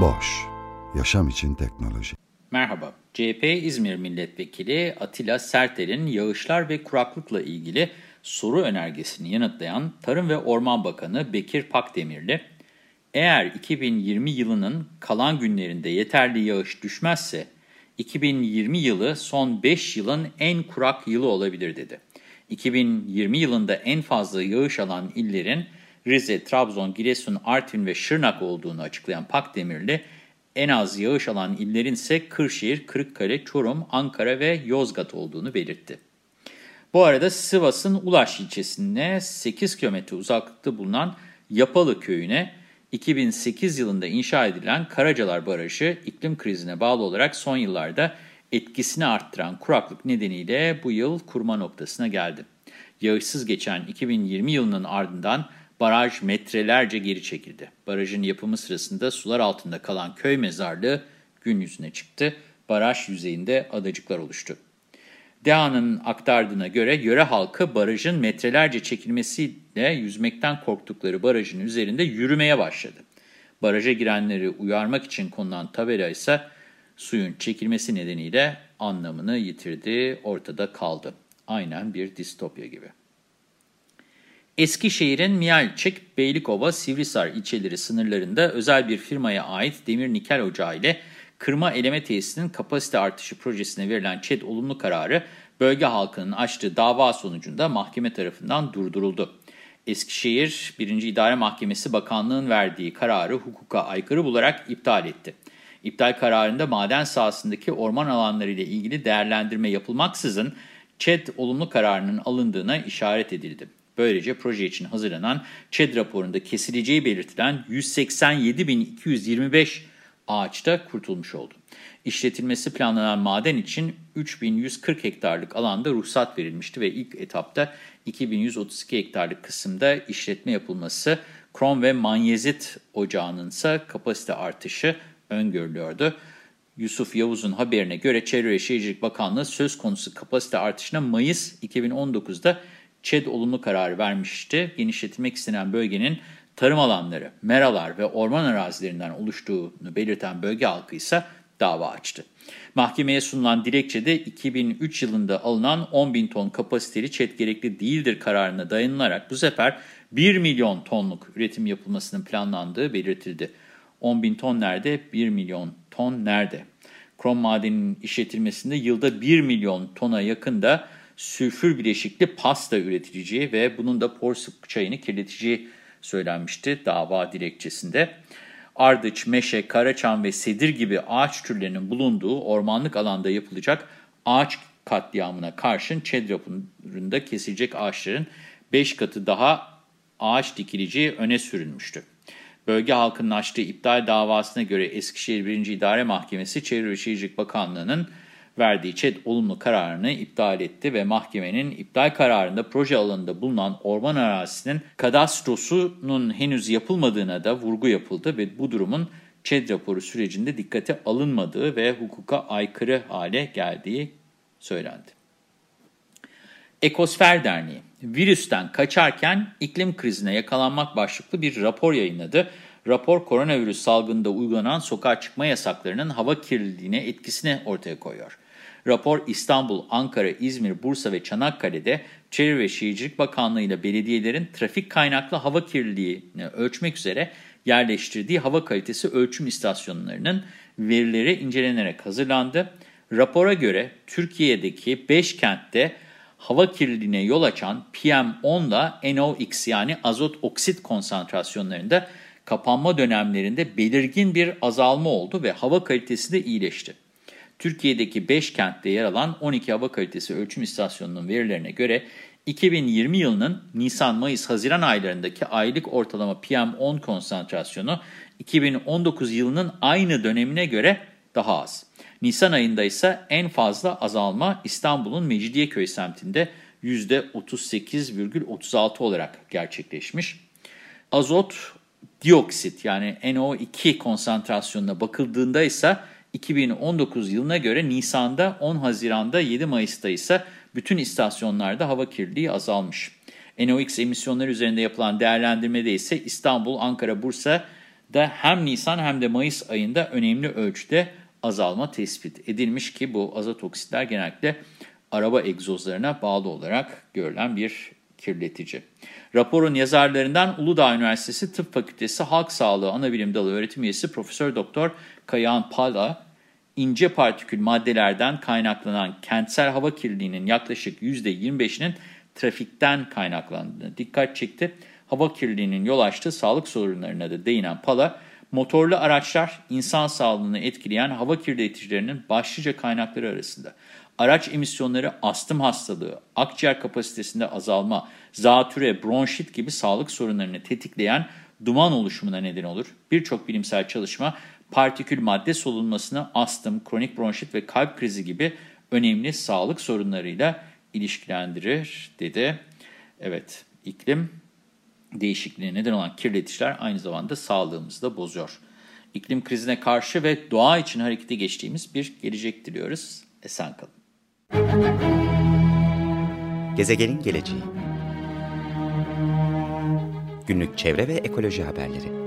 Boş, yaşam için teknoloji. Merhaba, CHP İzmir Milletvekili Atilla Sertel'in yağışlar ve kuraklıkla ilgili soru önergesini yanıtlayan Tarım ve Orman Bakanı Bekir Pakdemirli, eğer 2020 yılının kalan günlerinde yeterli yağış düşmezse, 2020 yılı son 5 yılın en kurak yılı olabilir dedi. 2020 yılında en fazla yağış alan illerin Rize, Trabzon, Giresun, Artvin ve Şırnak olduğunu açıklayan Pakdemirli, en az yağış alan illerin ise Kırşehir, Kırıkkale, Çorum, Ankara ve Yozgat olduğunu belirtti. Bu arada Sivas'ın Ulaş ilçesine 8 kilometre uzaklıkta bulunan Yapalı köyüne 2008 yılında inşa edilen Karacalar Barajı iklim krizine bağlı olarak son yıllarda etkisini arttıran kuraklık nedeniyle bu yıl kurma noktasına geldi. Yağışsız geçen 2020 yılının ardından baraj metrelerce geri çekildi. Barajın yapımı sırasında sular altında kalan köy mezarlığı gün yüzüne çıktı. Baraj yüzeyinde adacıklar oluştu. DEHA'nın aktardığına göre yöre halkı barajın metrelerce çekilmesiyle yüzmekten korktukları barajın üzerinde yürümeye başladı. Baraja girenleri uyarmak için konulan tabela ise suyun çekilmesi nedeniyle anlamını yitirdi, ortada kaldı. Aynen bir distopya gibi. Eskişehir'in Miyalçık, Beylikova, Sivrisar ilçeleri sınırlarında özel bir firmaya ait demir nikel ocağı ile kırma eleme tesisinin kapasite artışı projesine verilen ÇED olumlu kararı bölge halkının açtığı dava sonucunda mahkeme tarafından durduruldu. Eskişehir 1. İdare Mahkemesi bakanlığın verdiği kararı hukuka aykırı bularak iptal etti. İptal kararında maden sahasındaki orman alanları ile ilgili değerlendirme yapılmaksızın ÇED olumlu kararının alındığına işaret edildi. Böylece proje için hazırlanan ÇED raporunda kesileceği belirtilen 187.225 ağaçta kurtulmuş oldu. İşletilmesi planlanan maden için 3140 hektarlık alanda ruhsat verilmişti ve ilk etapta 2132 hektarlık kısımda işletme yapılması, krom ve manyezit ocağının ise kapasite artışı öngörülüyordu. Yusuf Yavuz'un haberine göre Çevre ve Şehircilik Bakanlığı söz konusu kapasite artışına Mayıs 2019'da ÇED olumlu kararı vermişti. Genişletilmek istenen bölgenin tarım alanları, meralar ve orman arazilerinden oluştuğunu belirten bölge halkı ise dava açtı. Mahkemeye sunulan dilekçede 2003 yılında alınan 10 bin ton kapasiteli ÇED gerekli değildir kararına dayanılarak bu sefer 1 milyon tonluk üretim yapılmasının planlandığı belirtildi. 10 bin ton nerede, 1 milyon ton nerede? Krom madeninin işletilmesinde yılda 1 milyon tona yakında sülfür bileşikli pasta üretileceği ve bunun da porsuk çayını kirleteceği söylenmişti dava dilekçesinde. Ardıç, meşe, karaçam ve sedir gibi ağaç türlerinin bulunduğu ormanlık alanda yapılacak ağaç katliamına karşın ÇED raporunda kesilecek ağaçların 5 katı daha ağaç dikileceği öne sürülmüştü. Bölge halkının açtığı iptal davasına göre Eskişehir 1. İdare Mahkemesi Çevre ve Şehircilik Bakanlığı'nın verdiği ÇED olumlu kararını iptal etti ve mahkemenin iptal kararında proje alanında bulunan orman arazisinin kadastrosunun henüz yapılmadığına da vurgu yapıldı ve bu durumun ÇED raporu sürecinde dikkate alınmadığı ve hukuka aykırı hale geldiği söylendi. Ekosfer Derneği, virüsten kaçarken iklim krizine yakalanmak başlıklı bir rapor yayınladı. Rapor koronavirüs salgında uygulanan sokağa çıkma yasaklarının hava kirliliğine etkisini ortaya koyuyor. Rapor İstanbul, Ankara, İzmir, Bursa ve Çanakkale'de Çevre ve Şehircilik Bakanlığı ile belediyelerin trafik kaynaklı hava kirliliğini ölçmek üzere yerleştirdiği hava kalitesi ölçüm istasyonlarının verileri incelenerek hazırlandı. Rapora göre Türkiye'deki 5 kentte hava kirliliğine yol açan PM10 ile NOx yani azot oksit konsantrasyonlarında kapanma dönemlerinde belirgin bir azalma oldu ve hava kalitesi de iyileşti. Türkiye'deki 5 kentte yer alan 12 hava kalitesi ölçüm istasyonunun verilerine göre 2020 yılının Nisan, Mayıs, Haziran aylarındaki aylık ortalama PM10 konsantrasyonu 2019 yılının aynı dönemine göre daha az. Nisan ayında ise en fazla azalma İstanbul'un Mecidiyeköy semtinde %38,36 olarak gerçekleşmiş. Azot dioksit yani NO2 konsantrasyonuna bakıldığında ise 2019 yılına göre Nisan'da 10 Haziran'da 7 Mayıs'ta ise bütün istasyonlarda hava kirliliği azalmış. NOx emisyonları üzerinde yapılan değerlendirmede ise İstanbul, Ankara, Bursa'da hem Nisan hem de Mayıs ayında önemli ölçüde azalma tespit edilmiş ki bu azot oksitler genellikle araba egzozlarına bağlı olarak görülen bir kirletici. Raporun yazarlarından Uludağ Üniversitesi Tıp Fakültesi Halk Sağlığı Anabilim Dalı öğretim üyesi Profesör Doktor Kayahan Pala, ince partikül maddelerden kaynaklanan kentsel hava kirliliğinin yaklaşık %25'inin trafikten kaynaklandığını dikkat çekti. Hava kirliliğinin yol açtığı sağlık sorunlarına da değinen Pala, motorlu araçlar insan sağlığını etkileyen hava kirleticilerinin başlıca kaynakları arasında. Araç emisyonları astım hastalığı, akciğer kapasitesinde azalma, zatüre, bronşit gibi sağlık sorunlarını tetikleyen duman oluşumuna neden olur. Birçok bilimsel çalışma partikül madde solunmasını astım, kronik bronşit ve kalp krizi gibi önemli sağlık sorunlarıyla ilişkilendirir dedi. Evet, iklim değişikliğine neden olan kirleticiler aynı zamanda sağlığımızı da bozuyor. İklim krizine karşı ve doğa için harekete geçtiğimiz bir gelecek diliyoruz. Esen kalın. Gezegenin geleceği Günlük çevre ve ekoloji haberleri